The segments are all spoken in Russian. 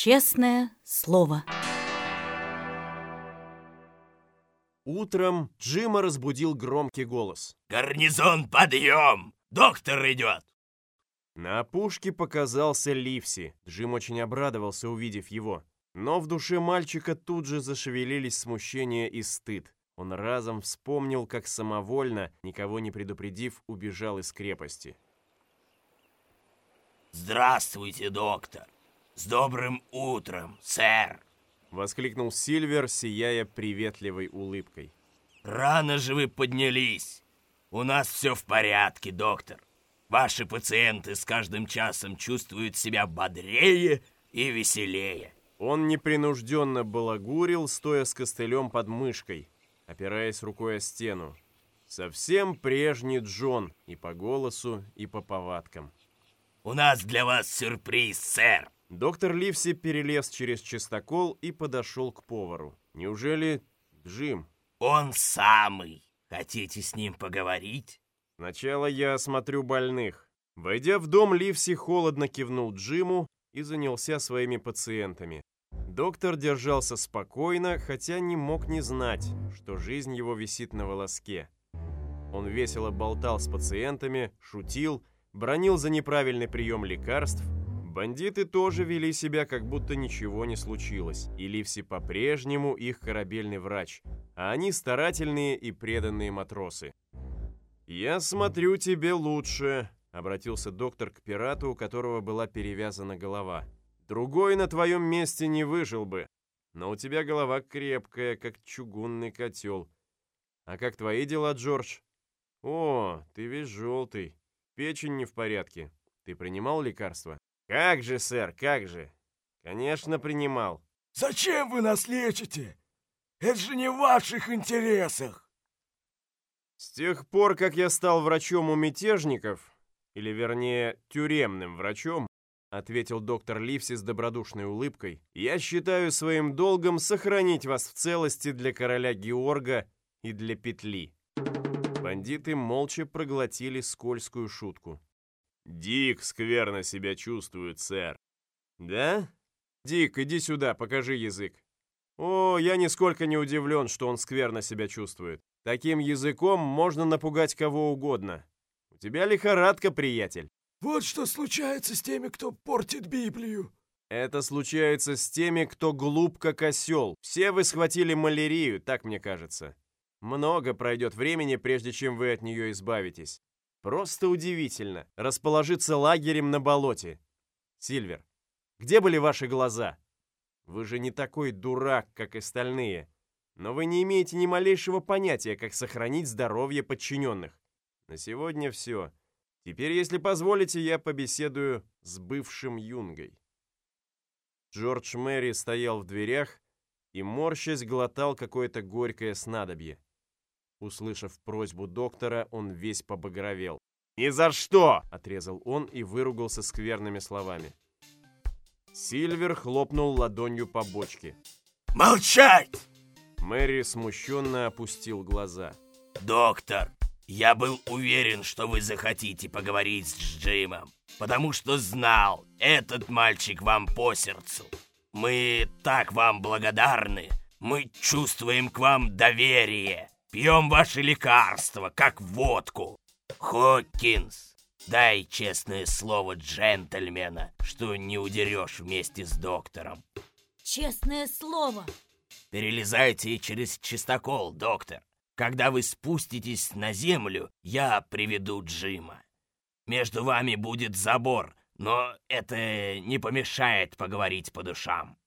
Честное слово. Утром Джима разбудил громкий голос. «Гарнизон, подъем! Доктор идет!» На опушке показался Ливси. Джим очень обрадовался, увидев его. Но в душе мальчика тут же зашевелились смущение и стыд. Он разом вспомнил, как самовольно, никого не предупредив, убежал из крепости. «Здравствуйте, доктор! С добрым утром, сэр!» Воскликнул Сильвер, сияя приветливой улыбкой. «Рано же вы поднялись! У нас все в порядке, доктор. Ваши пациенты с каждым часом чувствуют себя бодрее и веселее». Он непринужденно балагурил, стоя с костылем под мышкой, опираясь рукой о стену. Совсем прежний Джон и по голосу, и по повадкам. «У нас для вас сюрприз, сэр!» Доктор Ливси перелез через чистокол и подошел к повару. Неужели Джим? «Он самый! Хотите с ним поговорить?» Сначала я осмотрю больных. Войдя в дом, Ливси холодно кивнул Джиму и занялся своими пациентами. Доктор держался спокойно, хотя не мог не знать, что жизнь его висит на волоске. Он весело болтал с пациентами, шутил, бронил за неправильный прием лекарств. Бандиты тоже вели себя, как будто ничего не случилось, и Ливси по-прежнему их корабельный врач, а они старательные и преданные матросы. «Я смотрю, тебе лучше», — обратился доктор к пирату, у которого была перевязана голова. «Другой на твоем месте не выжил бы, но у тебя голова крепкая, как чугунный котел. А как твои дела, Джордж?» «О, ты весь желтый. Печень не в порядке. Ты принимал лекарства?» «Как же, сэр, как же?» «Конечно, принимал». «Зачем вы нас лечите? Это же не в ваших интересах!» С тех пор, как я стал врачом у мятежников, или вернее, тюремным врачом, ответил доктор Ливси с добродушной улыбкой, я считаю своим долгом сохранить вас в целости для короля Георга и для петли. Бандиты молча проглотили скользкую шутку. Дик скверно себя чувствует, сэр. Да? Дик, иди сюда, покажи язык. О, я нисколько не удивлен, что он скверно себя чувствует. Таким языком можно напугать кого угодно. У тебя лихорадка, приятель. Вот что случается с теми, кто портит Библию. Это случается с теми, кто глуп как осел. Все вы схватили малярию, так мне кажется. Много пройдет времени, прежде чем вы от нее избавитесь. Просто удивительно. Расположиться лагерем на болоте. Сильвер, где были ваши глаза? Вы же не такой дурак, как остальные но вы не имеете ни малейшего понятия, как сохранить здоровье подчиненных. На сегодня все. Теперь, если позволите, я побеседую с бывшим юнгой. Джордж Мэри стоял в дверях и, морщась, глотал какое-то горькое снадобье. Услышав просьбу доктора, он весь побагровел. «Ни за что!» — отрезал он и выругался скверными словами. Сильвер хлопнул ладонью по бочке. «Молчать!» Мэри смущенно опустил глаза. «Доктор, я был уверен, что вы захотите поговорить с Джимом, потому что знал, этот мальчик вам по сердцу. Мы так вам благодарны, мы чувствуем к вам доверие, пьем ваши лекарства, как водку. Хоккинс, дай честное слово джентльмена, что не удерешь вместе с доктором». Честное слово. Перелезайте через чистокол, доктор. Когда вы спуститесь на землю, я приведу Джима. Между вами будет забор, но это не помешает поговорить по душам».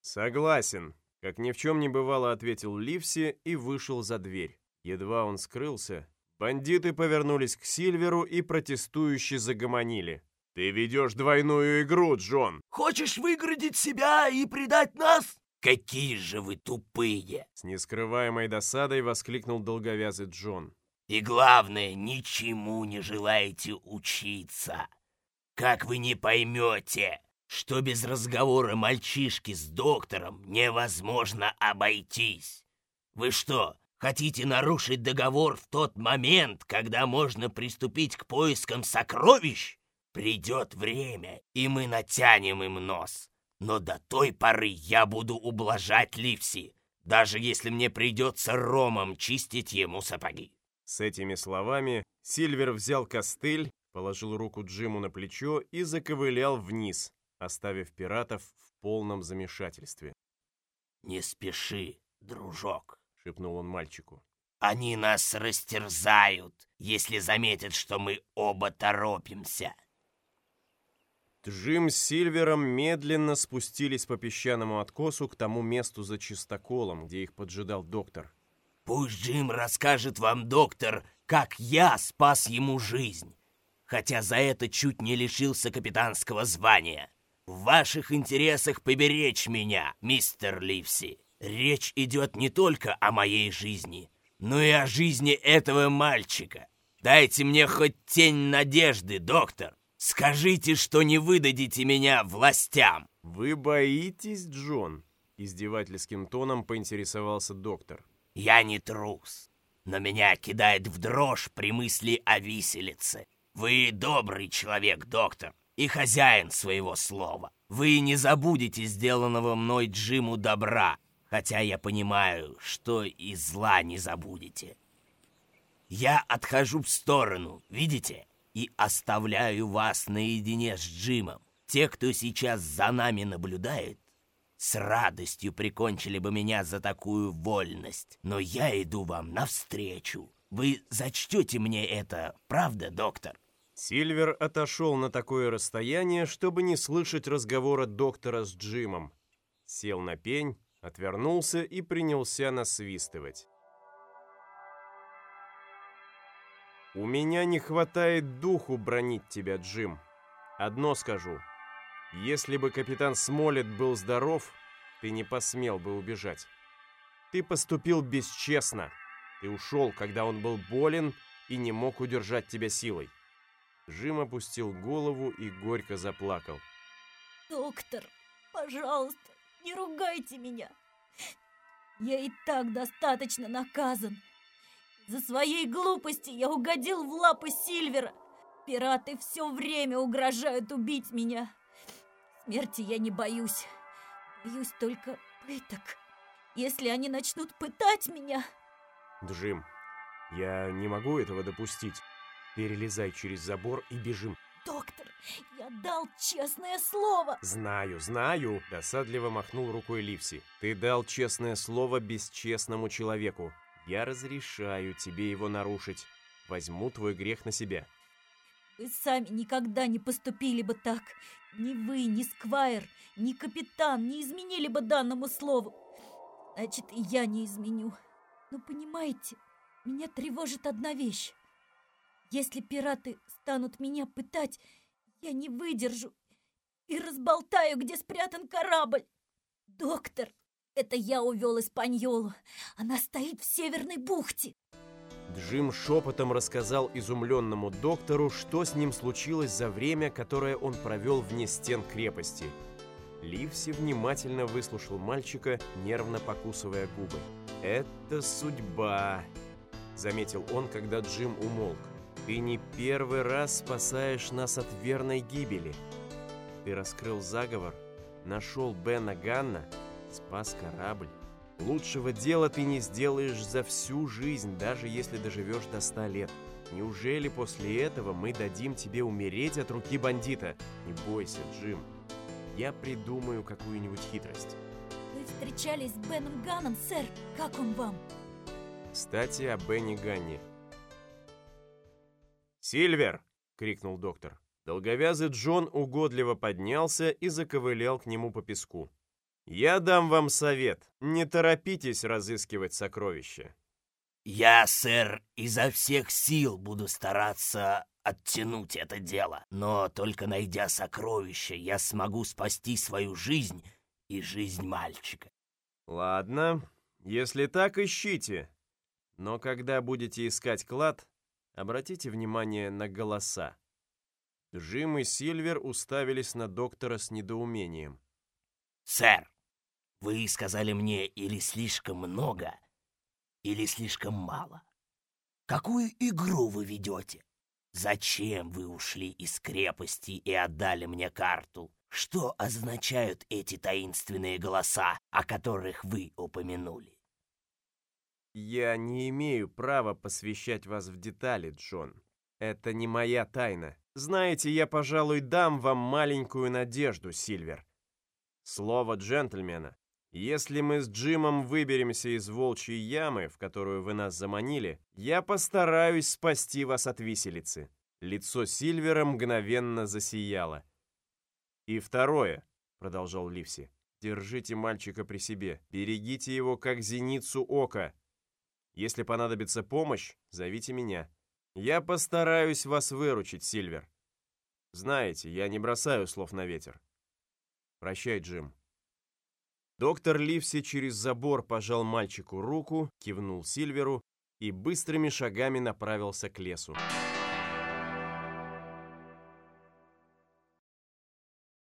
«Согласен», — как ни в чем не бывало, ответил Ливси и вышел за дверь. Едва он скрылся, бандиты повернулись к Сильверу и протестующе загомонили. «Ты ведешь двойную игру, Джон!» Хочешь выградить себя и предать нас? «Какие же вы тупые!» С нескрываемой досадой воскликнул долговязый Джон. «И главное, ничему не желаете учиться. Как вы не поймете, что без разговора мальчишки с доктором невозможно обойтись? Вы что, хотите нарушить договор в тот момент, когда можно приступить к поискам сокровищ? Придет время, и мы натянем им нос. Но до той поры я буду ублажать Ливси, даже если мне придется ромом чистить ему сапоги. С этими словами Сильвер взял костыль, положил руку Джиму на плечо и заковылял вниз, оставив пиратов в полном замешательстве. «Не спеши, дружок», — шепнул он мальчику. «Они нас растерзают, если заметят, что мы оба торопимся». Джим с Сильвером медленно спустились по песчаному откосу к тому месту за чистоколом, где их поджидал доктор. «Пусть Джим расскажет вам, доктор, как я спас ему жизнь, хотя за это чуть не лишился капитанского звания. В ваших интересах поберечь меня, мистер Ливси. Речь идет не только о моей жизни, но и о жизни этого мальчика. Дайте мне хоть тень надежды, доктор. Скажите, что не выдадите меня властям!» «Вы боитесь, Джон?» — издевательским тоном поинтересовался доктор. «Я не трус, но меня кидает в дрожь при мысли о виселице. Вы добрый человек, доктор, и хозяин своего слова. Вы не забудете сделанного мной Джиму добра, хотя я понимаю, что и зла не забудете. Я отхожу в сторону, видите?» и оставляю вас наедине с Джимом. Те, кто сейчас за нами наблюдает, с радостью прикончили бы меня за такую вольность. Но я иду вам навстречу. Вы зачтете мне это, правда, доктор?» Сильвер отошел на такое расстояние, чтобы не слышать разговора доктора с Джимом. Сел на пень, отвернулся и принялся насвистывать. «У меня не хватает духу бронить тебя, Джим. Одно скажу. Если бы капитан Смолет был здоров, ты не посмел бы убежать. Ты поступил бесчестно. Ты ушел, когда он был болен и не мог удержать тебя силой». Джим опустил голову и горько заплакал. Доктор, пожалуйста, не ругайте меня. Я и так достаточно наказан. За своей глупости я угодил в лапы Сильвера. Пираты все время угрожают убить меня. Смерти я не боюсь. Боюсь только пыток. Если они начнут пытать меня... Джим, я не могу этого допустить. Перелезай через забор и бежим. Доктор, я дал честное слово. Знаю, знаю, досадливо махнул рукой Ливси. Ты дал честное слово бесчестному человеку. Я разрешаю тебе его нарушить. Возьму твой грех на себя. Вы сами никогда не поступили бы так. Ни вы, ни Сквайр, ни капитан не изменили бы данному слову. Значит, и я не изменю. Но понимаете, меня тревожит одна вещь. Если пираты станут меня пытать, я не выдержу и разболтаю, где спрятан корабль. Доктор, это я увел Испаньолу. Она стоит в Северной бухте. Джим шепотом рассказал изумленному доктору, что с ним случилось за время, которое он провел вне стен крепости. Ливси внимательно выслушал мальчика, нервно покусывая губы. «Это судьба», — заметил он, когда Джим умолк. «Ты не первый раз спасаешь нас от верной гибели. Ты раскрыл заговор, нашел Бена Ганна, спас корабль. Лучшего дела ты не сделаешь за всю жизнь, даже если доживешь до ста лет. Неужели после этого мы дадим тебе умереть от руки бандита? Не бойся, Джим. Я придумаю какую-нибудь хитрость. Вы встречались с Беном Ганом, сэр. Как он вам? Кстати, о Бенни Ганне. «Сильвер!» — крикнул доктор. Долговязый Джон угодливо поднялся и заковылял к нему по песку. Я дам вам совет. Не торопитесь разыскивать сокровища. Я, сэр, изо всех сил буду стараться оттянуть это дело. Но только найдя сокровища, я смогу спасти свою жизнь и жизнь мальчика. Ладно, если так, ищите. Но когда будете искать клад, обратите внимание на голоса. Джим и Сильвер уставились на доктора с недоумением. «Сэр, вы сказали мне или слишком много, или слишком мало. Какую игру вы ведете? Зачем вы ушли из крепости и отдали мне карту? Что означают эти таинственные голоса, о которых вы упомянули? Я не имею права посвящать вас в детали, Джон. Это не моя тайна. Знаете, я, пожалуй, дам вам маленькую надежду, Сильвер. Слово джентльмена. Если мы с Джимом выберемся из волчьей ямы, в которую вы нас заманили, я постараюсь спасти вас от виселицы. Лицо Сильвера мгновенно засияло. И второе, продолжал Ливси, держите мальчика при себе, берегите его как зеницу ока. Если понадобится помощь, зовите меня. Я постараюсь вас выручить, Сильвер. Знаете, я не бросаю слов на ветер. Прощай, Джим. Доктор Ливси через забор пожал мальчику руку, кивнул Сильверу и быстрыми шагами направился к лесу.